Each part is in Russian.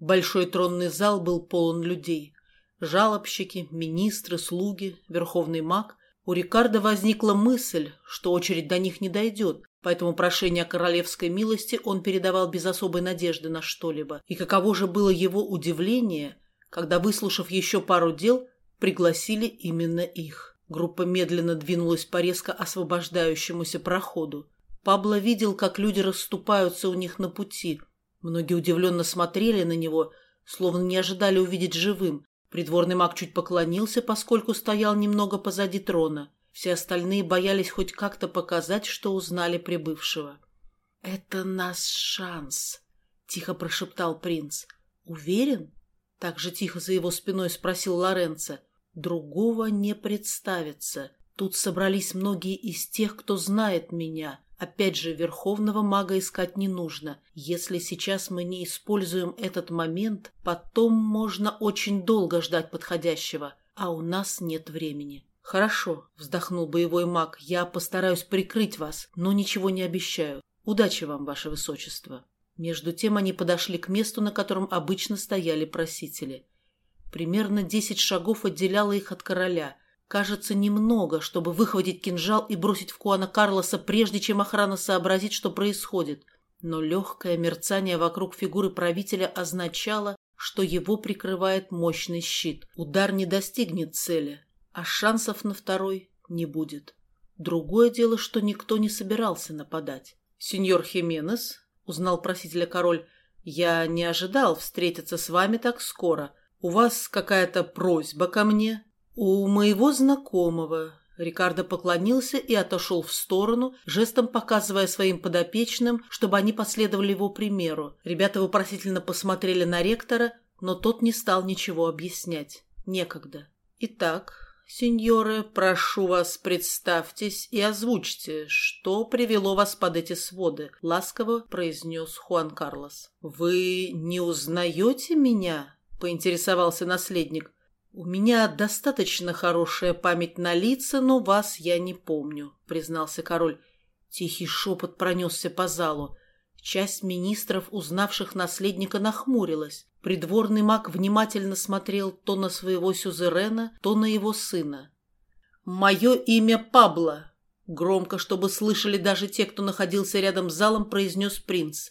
Большой тронный зал был полон людей. Жалобщики, министры, слуги, верховный маг. У Рикардо возникла мысль, что очередь до них не дойдет, поэтому прошение о королевской милости он передавал без особой надежды на что-либо. И каково же было его удивление, когда, выслушав еще пару дел, пригласили именно их. Группа медленно двинулась по резко освобождающемуся проходу. Пабло видел, как люди расступаются у них на пути. Многие удивленно смотрели на него, словно не ожидали увидеть живым. Придворный маг чуть поклонился, поскольку стоял немного позади трона. Все остальные боялись хоть как-то показать, что узнали прибывшего. «Это наш шанс», — тихо прошептал принц. «Уверен?» — так же тихо за его спиной спросил Лоренцо. «Другого не представится. Тут собрались многие из тех, кто знает меня. Опять же, верховного мага искать не нужно. Если сейчас мы не используем этот момент, потом можно очень долго ждать подходящего, а у нас нет времени. Хорошо, вздохнул боевой маг, я постараюсь прикрыть вас, но ничего не обещаю. Удачи вам, ваше высочество. Между тем они подошли к месту, на котором обычно стояли просители. Примерно десять шагов отделяло их от короля – Кажется, немного, чтобы выхватить кинжал и бросить в Куана Карлоса, прежде чем охрана сообразит, что происходит. Но легкое мерцание вокруг фигуры правителя означало, что его прикрывает мощный щит. Удар не достигнет цели, а шансов на второй не будет. Другое дело, что никто не собирался нападать. «Сеньор Хименес», — узнал просителя король, — «я не ожидал встретиться с вами так скоро. У вас какая-то просьба ко мне?» «У моего знакомого». Рикардо поклонился и отошел в сторону, жестом показывая своим подопечным, чтобы они последовали его примеру. Ребята вопросительно посмотрели на ректора, но тот не стал ничего объяснять. Некогда. «Итак, сеньоры, прошу вас, представьтесь и озвучьте, что привело вас под эти своды», — ласково произнес Хуан Карлос. «Вы не узнаете меня?» — поинтересовался наследник. «У меня достаточно хорошая память на лица, но вас я не помню», — признался король. Тихий шепот пронесся по залу. Часть министров, узнавших наследника, нахмурилась. Придворный маг внимательно смотрел то на своего сюзерена, то на его сына. «Мое имя Пабло», — громко, чтобы слышали даже те, кто находился рядом с залом, произнес принц.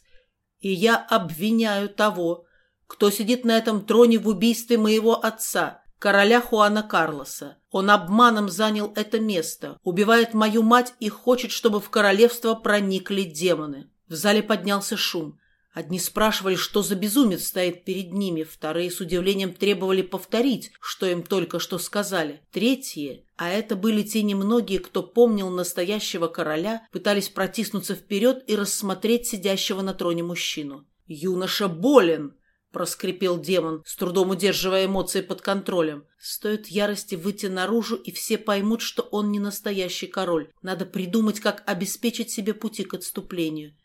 «И я обвиняю того, кто сидит на этом троне в убийстве моего отца, короля Хуана Карлоса. Он обманом занял это место, убивает мою мать и хочет, чтобы в королевство проникли демоны. В зале поднялся шум. Одни спрашивали, что за безумец стоит перед ними, вторые с удивлением требовали повторить, что им только что сказали. Третьи, а это были те немногие, кто помнил настоящего короля, пытались протиснуться вперед и рассмотреть сидящего на троне мужчину. «Юноша болен!» — проскрипел демон, с трудом удерживая эмоции под контролем. Стоит ярости выйти наружу, и все поймут, что он не настоящий король. Надо придумать, как обеспечить себе пути к отступлению.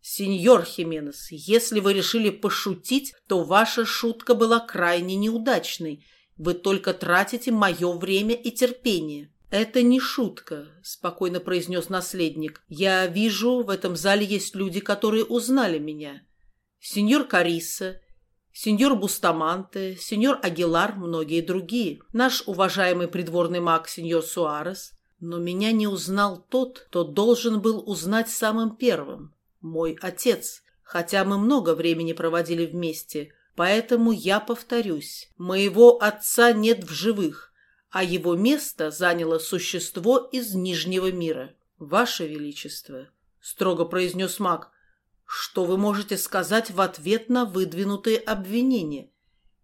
«Сеньор Хименес, если вы решили пошутить, то ваша шутка была крайне неудачной. Вы только тратите мое время и терпение». «Это не шутка», — спокойно произнес наследник. «Я вижу, в этом зале есть люди, которые узнали меня. Сеньор Кариса, сеньор Бустаманте, сеньор Агилар, многие другие, наш уважаемый придворный маг сеньор Суарес. Но меня не узнал тот, кто должен был узнать самым первым. Мой отец. Хотя мы много времени проводили вместе, поэтому я повторюсь. Моего отца нет в живых, а его место заняло существо из Нижнего мира. Ваше Величество, строго произнес маг, что вы можете сказать в ответ на выдвинутые обвинения?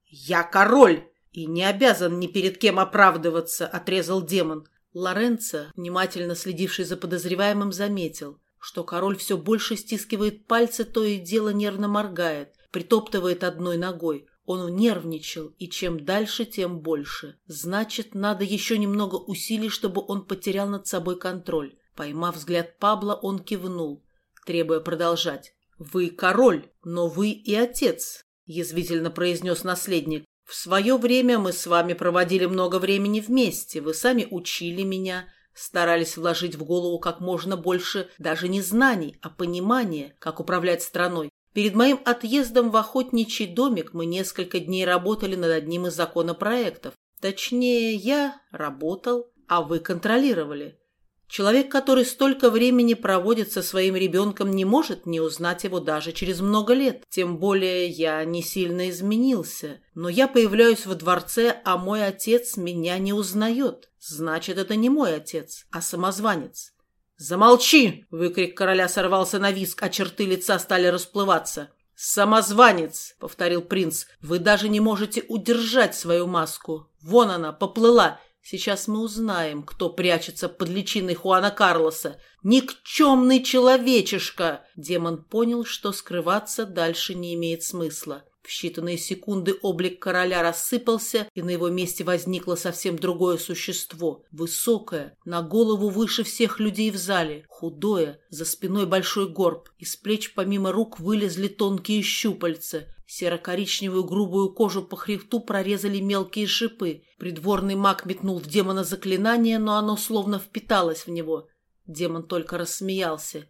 «Я король и не обязан ни перед кем оправдываться», — отрезал демон. Лоренцо, внимательно следивший за подозреваемым, заметил, что король все больше стискивает пальцы, то и дело нервно моргает, притоптывает одной ногой. Он нервничал, и чем дальше, тем больше. Значит, надо еще немного усилий, чтобы он потерял над собой контроль. Поймав взгляд Пабла, он кивнул, требуя продолжать. «Вы король, но вы и отец», — язвительно произнес наследник. «В свое время мы с вами проводили много времени вместе, вы сами учили меня, старались вложить в голову как можно больше даже не знаний, а понимания, как управлять страной. Перед моим отъездом в охотничий домик мы несколько дней работали над одним из законопроектов. Точнее, я работал, а вы контролировали. Человек, который столько времени проводит со своим ребенком, не может не узнать его даже через много лет. Тем более я не сильно изменился. Но я появляюсь во дворце, а мой отец меня не узнает. Значит, это не мой отец, а самозванец. «Замолчи!» — выкрик короля сорвался на виск, а черты лица стали расплываться. «Самозванец!» — повторил принц. «Вы даже не можете удержать свою маску. Вон она, поплыла. Сейчас мы узнаем, кто прячется под личиной Хуана Карлоса. Никчемный человечишка!» Демон понял, что скрываться дальше не имеет смысла. В считанные секунды облик короля рассыпался, и на его месте возникло совсем другое существо. Высокое, на голову выше всех людей в зале, худое, за спиной большой горб. Из плеч помимо рук вылезли тонкие щупальца. Серо-коричневую грубую кожу по хребту прорезали мелкие шипы. Придворный маг метнул в демона заклинание, но оно словно впиталось в него. Демон только рассмеялся.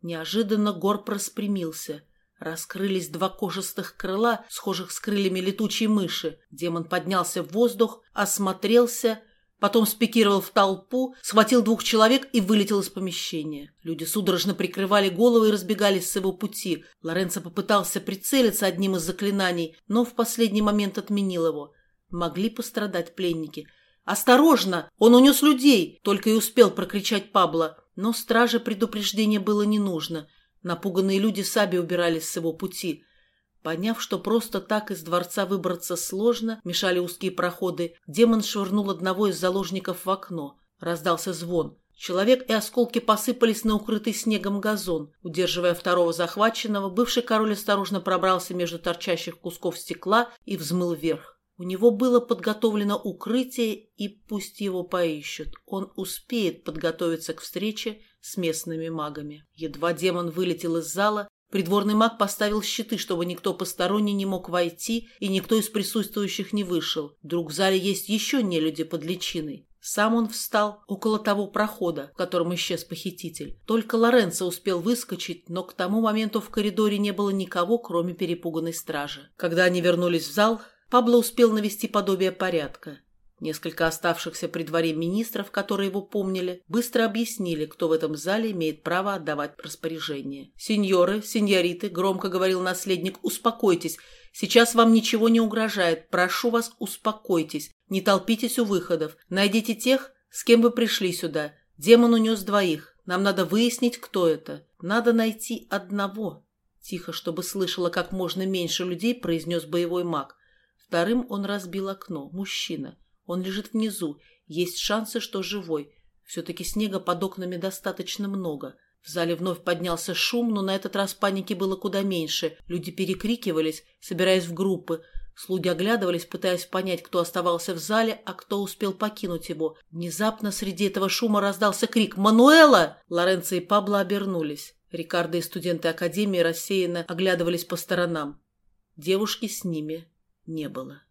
Неожиданно горб распрямился. Раскрылись два кожистых крыла, схожих с крыльями летучей мыши. Демон поднялся в воздух, осмотрелся — Потом спикировал в толпу, схватил двух человек и вылетел из помещения. Люди судорожно прикрывали головы и разбегались с его пути. Лоренцо попытался прицелиться одним из заклинаний, но в последний момент отменил его. Могли пострадать пленники. «Осторожно! Он унес людей!» — только и успел прокричать Пабло. Но страже предупреждения было не нужно. Напуганные люди сами убирались с его пути. Поняв, что просто так из дворца выбраться сложно, мешали узкие проходы, демон швырнул одного из заложников в окно. Раздался звон. Человек и осколки посыпались на укрытый снегом газон. Удерживая второго захваченного, бывший король осторожно пробрался между торчащих кусков стекла и взмыл вверх. У него было подготовлено укрытие, и пусть его поищут. Он успеет подготовиться к встрече с местными магами. Едва демон вылетел из зала, Придворный маг поставил щиты, чтобы никто посторонний не мог войти и никто из присутствующих не вышел. Вдруг в зале есть еще нелюди под личиной. Сам он встал около того прохода, в котором исчез похититель. Только Лоренцо успел выскочить, но к тому моменту в коридоре не было никого, кроме перепуганной стражи. Когда они вернулись в зал, Пабло успел навести подобие порядка. Несколько оставшихся при дворе министров, которые его помнили, быстро объяснили, кто в этом зале имеет право отдавать распоряжение. «Сеньоры, сеньориты», — громко говорил наследник, — «успокойтесь. Сейчас вам ничего не угрожает. Прошу вас, успокойтесь. Не толпитесь у выходов. Найдите тех, с кем вы пришли сюда. Демон унес двоих. Нам надо выяснить, кто это. Надо найти одного». Тихо, чтобы слышало как можно меньше людей, произнес боевой маг. Вторым он разбил окно. Мужчина. Он лежит внизу. Есть шансы, что живой. Все-таки снега под окнами достаточно много. В зале вновь поднялся шум, но на этот раз паники было куда меньше. Люди перекрикивались, собираясь в группы. Слуги оглядывались, пытаясь понять, кто оставался в зале, а кто успел покинуть его. Внезапно среди этого шума раздался крик «Мануэла!». Лоренцо и Пабло обернулись. Рикардо и студенты Академии рассеянно оглядывались по сторонам. Девушки с ними не было.